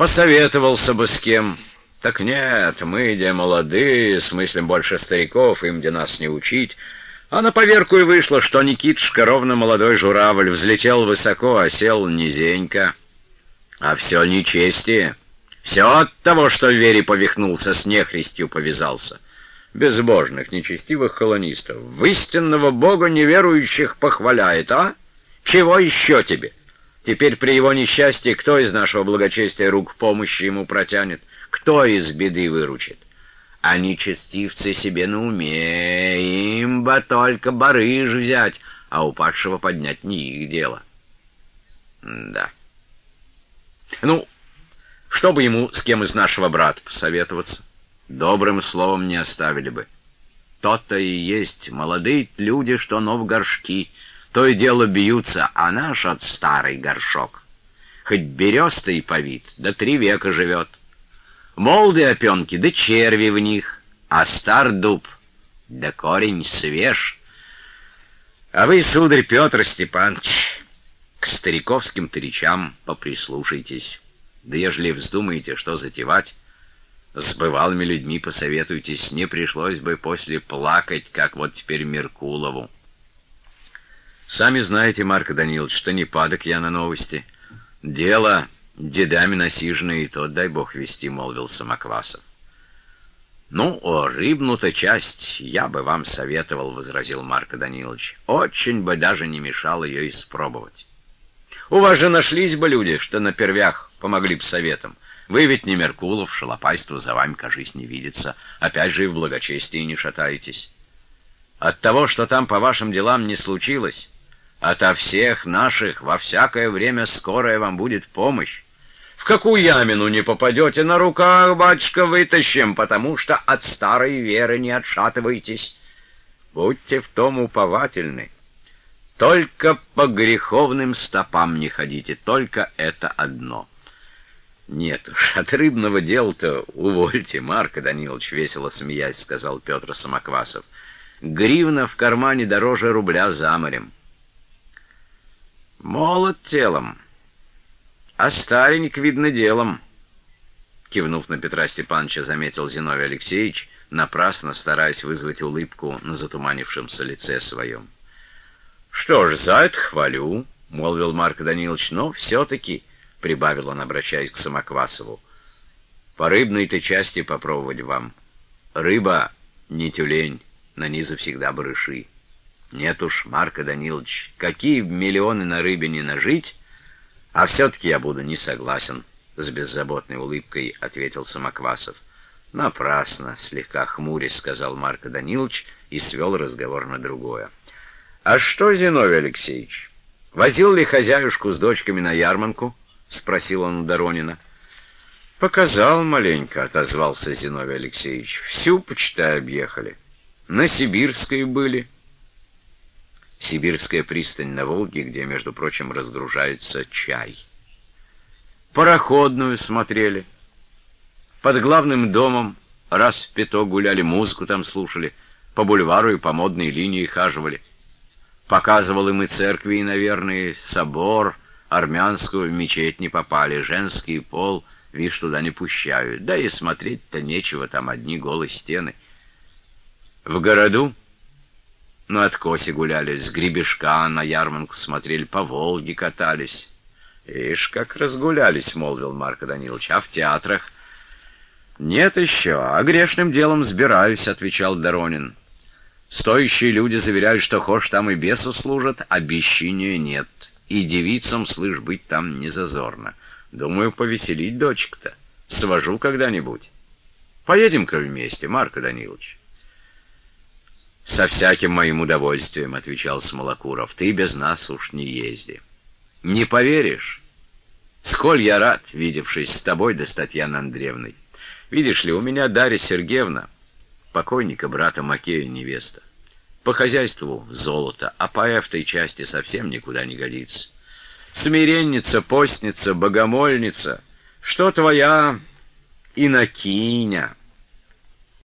Посоветовался бы с кем. Так нет, мы, где молодые, смыслим больше стариков, им где нас не учить. А на поверку и вышло, что Никитушка, ровно молодой журавль, взлетел высоко, а сел низенько. А все нечестие. Все от того, что в вере повихнулся, с нехристью повязался. Безбожных, нечестивых колонистов, в истинного Бога неверующих похваляет, а? Чего еще тебе? Теперь при его несчастье кто из нашего благочестия рук помощи ему протянет? Кто из беды выручит? А нечестивцы себе на уме, им бы только барыж взять, а упадшего поднять не их дело. Да. Ну, чтобы ему с кем из нашего брата посоветоваться, добрым словом не оставили бы. То-то и есть молодые люди, что но в горшки, то и дело бьются, а наш от старый горшок. Хоть береста и повит, да три века живет. Молды опенки, да черви в них, а стар дуб, да корень свеж. А вы, сударь Петр Степанович, к стариковским речам поприслушайтесь. Да ежели вздумаете, что затевать, с бывалыми людьми посоветуйтесь, не пришлось бы после плакать, как вот теперь Меркулову. Сами знаете, Марк Данилович, что не падок я на новости. Дело дедами насиженное, и тот, дай бог, вести, — молвил Самоквасов. «Ну, о рыбну-то часть я бы вам советовал», — возразил Марк Данилович. «Очень бы даже не мешал ее испробовать. У вас же нашлись бы люди, что на первях помогли бы советам. Вы ведь не Меркулов, шалопайство за вами, кажись, не видится. Опять же и в благочестии не шатаетесь. От того, что там по вашим делам не случилось, ото всех наших во всякое время скорая вам будет помощь. В какую ямину не попадете, на руках, батюшка, вытащим, потому что от старой веры не отшатывайтесь. Будьте в том уповательны. Только по греховным стопам не ходите, только это одно. Нет уж, от рыбного дела-то увольте, Марко Данилович, весело смеясь, сказал Петр Самоквасов. Гривна в кармане дороже рубля за морем. Молод телом, а старенек, видно, делом. Кивнув на Петра Степановича, заметил Зиновий Алексеевич, напрасно стараясь вызвать улыбку на затуманившемся лице своем. — Что ж, за это хвалю, — молвил Марк Данилович, — но все-таки, — прибавил он, обращаясь к Самоквасову, — по рыбной-то части попробовать вам. Рыба не тюлень, на низу всегда барыши. Нет уж, Марко Данилович, какие миллионы на рыбе не нажить, а все-таки я буду не согласен, — с беззаботной улыбкой ответил Самоквасов. Напрасно, слегка хмурясь, сказал Марко Данилович и свел разговор на другое. А что, Зиновий Алексеевич, возил ли хозяюшку с дочками на ярманку? — спросил он у Доронина. — Показал маленько, — отозвался Зиновий Алексеевич. — Всю, почитай, объехали. На Сибирской были. — Сибирская пристань на Волге, где, между прочим, разгружается чай. Пароходную смотрели. Под главным домом раз в пяток гуляли, музыку там слушали, по бульвару и по модной линии хаживали. Показывал им и церкви, и, наверное, собор, армянскую в мечеть не попали, женский пол, вишь, туда не пущают. Да и смотреть-то нечего, там одни голые стены. В городу на откосе гуляли, с гребешка на ярмарку смотрели, по Волге катались. «Ишь, как разгулялись», — молвил Марко Данилович, — «а в театрах?» «Нет еще, а грешным делом сбираюсь», — отвечал Доронин. «Стоящие люди заверяют, что хошь там и бесу служат, а бесчиния нет, и девицам, слышь, быть там не зазорно. Думаю, повеселить дочек-то. Свожу когда-нибудь. Поедем-ка вместе, Марко Данилович». «Со всяким моим удовольствием», — отвечал Смолокуров. «Ты без нас уж не езди». «Не поверишь? Сколь я рад, видевшись с тобой да с Татьяной Андреевной. Видишь ли, у меня Дарья Сергеевна, покойника брата Макея невеста. По хозяйству золото, а по этой части совсем никуда не годится. Смиренница, постница, богомольница, что твоя инокиня».